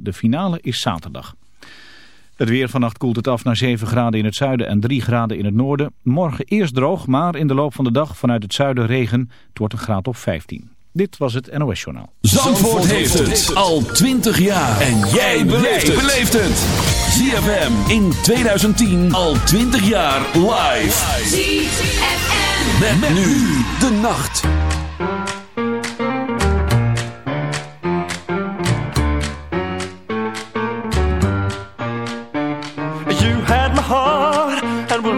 De finale is zaterdag. Het weer vannacht koelt het af naar 7 graden in het zuiden en 3 graden in het noorden. Morgen eerst droog, maar in de loop van de dag vanuit het zuiden regen. Het wordt een graad op 15. Dit was het NOS Journaal. Zandvoort, heeft, het. al 20 jaar. En jij beleeft het. ZFM in 2010 al 20 jaar live. ZFM. Met, met nu de nacht.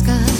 sky.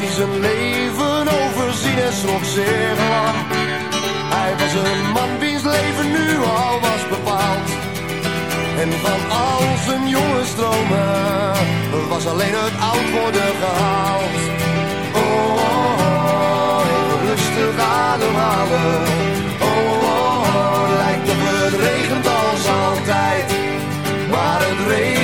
hij zijn leven overzien en schrok zeer lang. Hij was een man wiens leven nu al was bepaald. En van al zijn jonge stromen was alleen het oud worden gehaald. Oh, oh, oh, even rustig ademhalen. Oh, oh, oh, lijkt op het regent als altijd. Maar het regent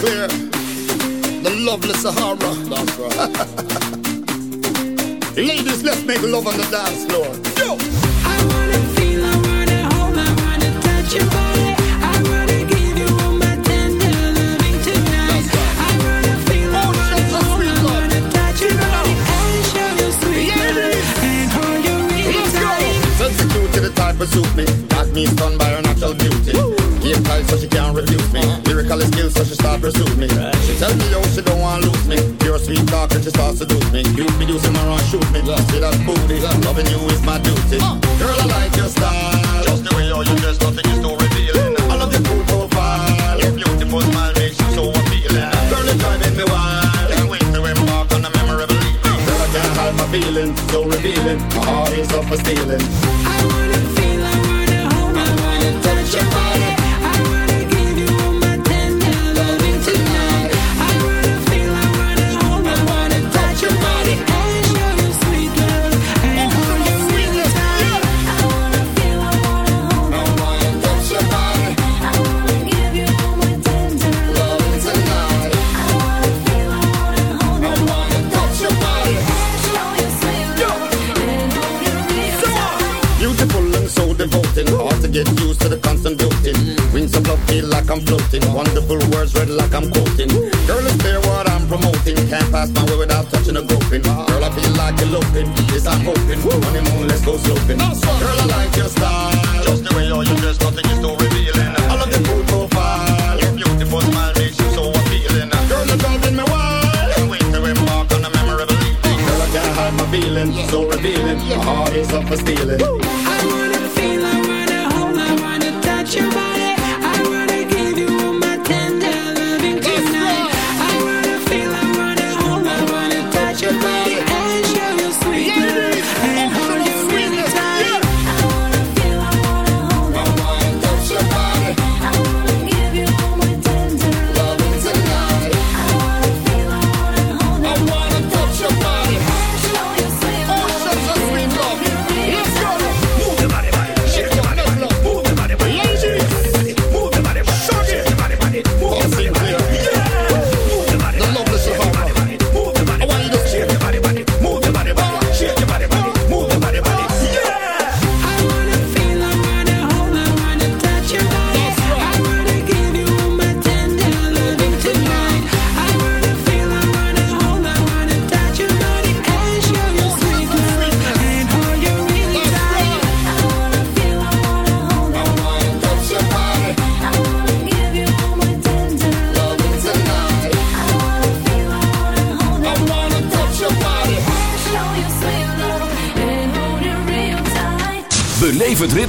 clear. The lovely Sahara. That's right. Ladies, let's make love on the dance floor. Yo! I wanna feel, I wanna hold, I wanna touch your body. the type of suit me. Got me stunned by her natural beauty. Give tight so she can't refuse me. Lyrical skills so she start pursue me. She tell me yo she don't want lose me. Pure sweet talk and she starts seduce me. You be using my run shoot me. Love. See that booty. Loving you is my duty. Uh. Girl I like your style. Just the way how you dress, nothing is too revealing. I love your cool profile. Your beautiful smile makes you so appealing. Girl it's driving me wild. Can't wait to embark on a memorable evening. Girl I can't hide my feelings, so revealing. My heart is up for stealing. I wanna feel, I wanna hold, I wanna touch your body. like I'm floating. Wonderful words read like I'm quoting. Girl, it's clear what I'm promoting. Can't pass my way without touching a groping. Girl, I feel like eloping. This I'm hoping. Honeymoon, let's go sloping. Girl, I like your style. Just the way you're dressed, nothing is too revealing. I love the cool profile. Your beautiful smile makes you so appealing. Girl, you're driving me wild. Can't wait to embark on a memorable evening. Girl, I can't hide my feelings, So revealing. My heart is up for stealing.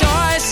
choice.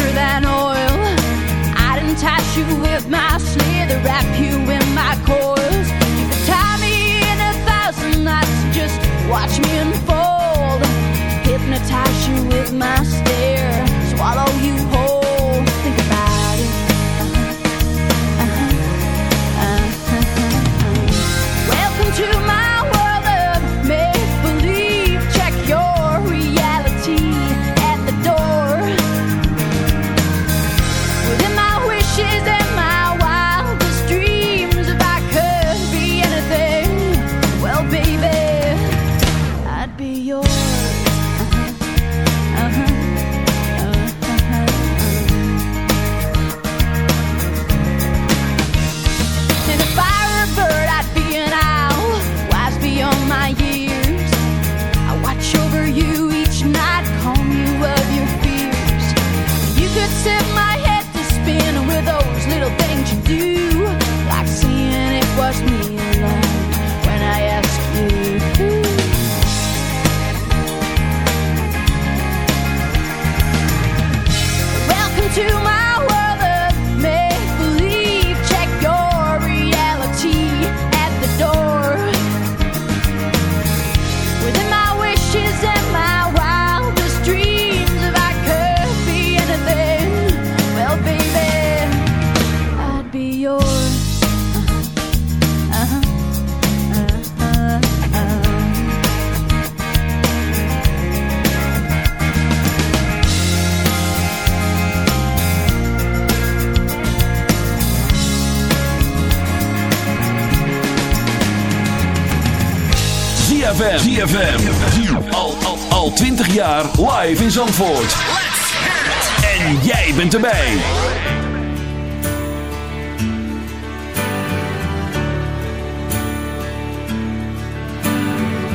you with my slither, wrap you in my coils. You could tie me in a thousand knots, just watch me unfold. Hypnotize you with my stare, swallow you whole. Think about it. Uh-huh. Uh-huh. Welcome to my live in Zandvoort. En jij bent erbij.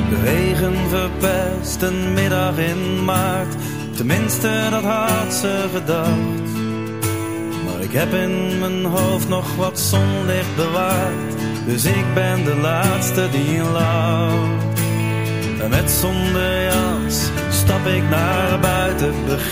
De regen verpest een middag in maart. Tenminste, dat had ze gedacht. Maar ik heb in mijn hoofd nog wat zonlicht bewaard. Dus ik ben de laatste die lacht. En met zonder jas stap ik naar.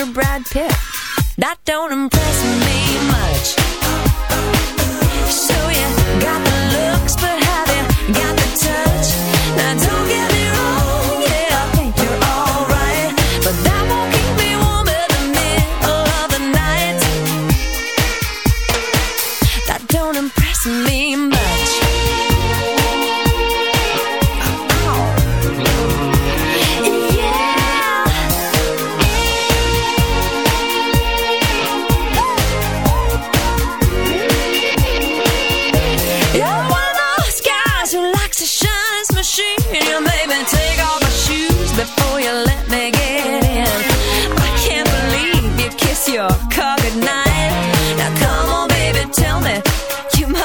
you're Brad Pitt.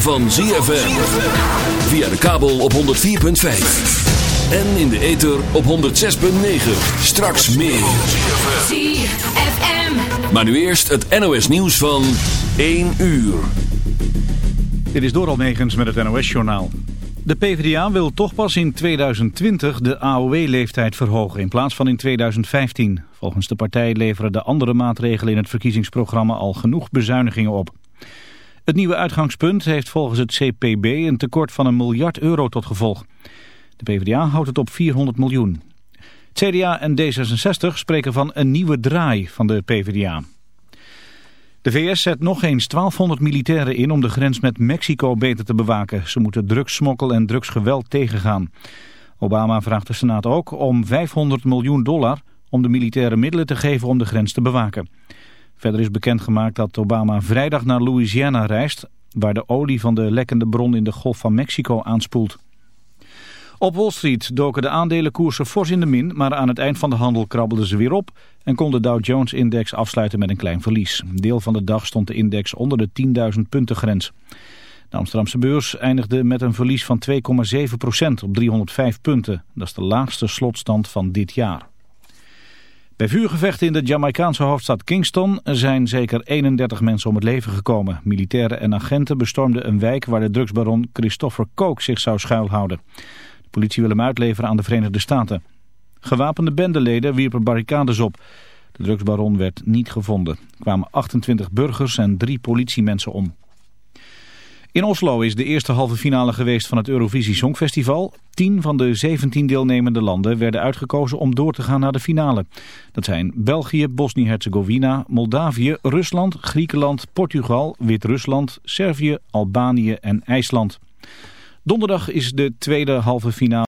van ZFM. Via de kabel op 104.5. En in de ether op 106.9. Straks meer. ZFM. Maar nu eerst het NOS nieuws van 1 uur. Dit is Doral Negens met het NOS-journaal. De PvdA wil toch pas in 2020 de AOW-leeftijd verhogen in plaats van in 2015. Volgens de partij leveren de andere maatregelen in het verkiezingsprogramma al genoeg bezuinigingen op. Het nieuwe uitgangspunt heeft volgens het CPB een tekort van een miljard euro tot gevolg. De PvdA houdt het op 400 miljoen. CDA en D66 spreken van een nieuwe draai van de PvdA. De VS zet nog eens 1200 militairen in om de grens met Mexico beter te bewaken. Ze moeten drugssmokkel en drugsgeweld tegengaan. Obama vraagt de Senaat ook om 500 miljoen dollar om de militaire middelen te geven om de grens te bewaken. Verder is bekendgemaakt dat Obama vrijdag naar Louisiana reist... waar de olie van de lekkende bron in de Golf van Mexico aanspoelt. Op Wall Street doken de aandelenkoersen fors in de min... maar aan het eind van de handel krabbelden ze weer op... en kon de Dow Jones-index afsluiten met een klein verlies. Deel van de dag stond de index onder de 10.000 punten grens. De Amsterdamse beurs eindigde met een verlies van 2,7% op 305 punten. Dat is de laagste slotstand van dit jaar. Bij vuurgevechten in de Jamaicaanse hoofdstad Kingston zijn zeker 31 mensen om het leven gekomen. Militairen en agenten bestormden een wijk waar de drugsbaron Christopher Coke zich zou schuilhouden. De politie wil hem uitleveren aan de Verenigde Staten. Gewapende bendeleden wierpen barricades op. De drugsbaron werd niet gevonden. Er kwamen 28 burgers en drie politiemensen om. In Oslo is de eerste halve finale geweest van het Eurovisie Songfestival. Tien van de 17 deelnemende landen werden uitgekozen om door te gaan naar de finale. Dat zijn België, Bosnië-Herzegovina, Moldavië, Rusland, Griekenland, Portugal, Wit-Rusland, Servië, Albanië en IJsland. Donderdag is de tweede halve finale.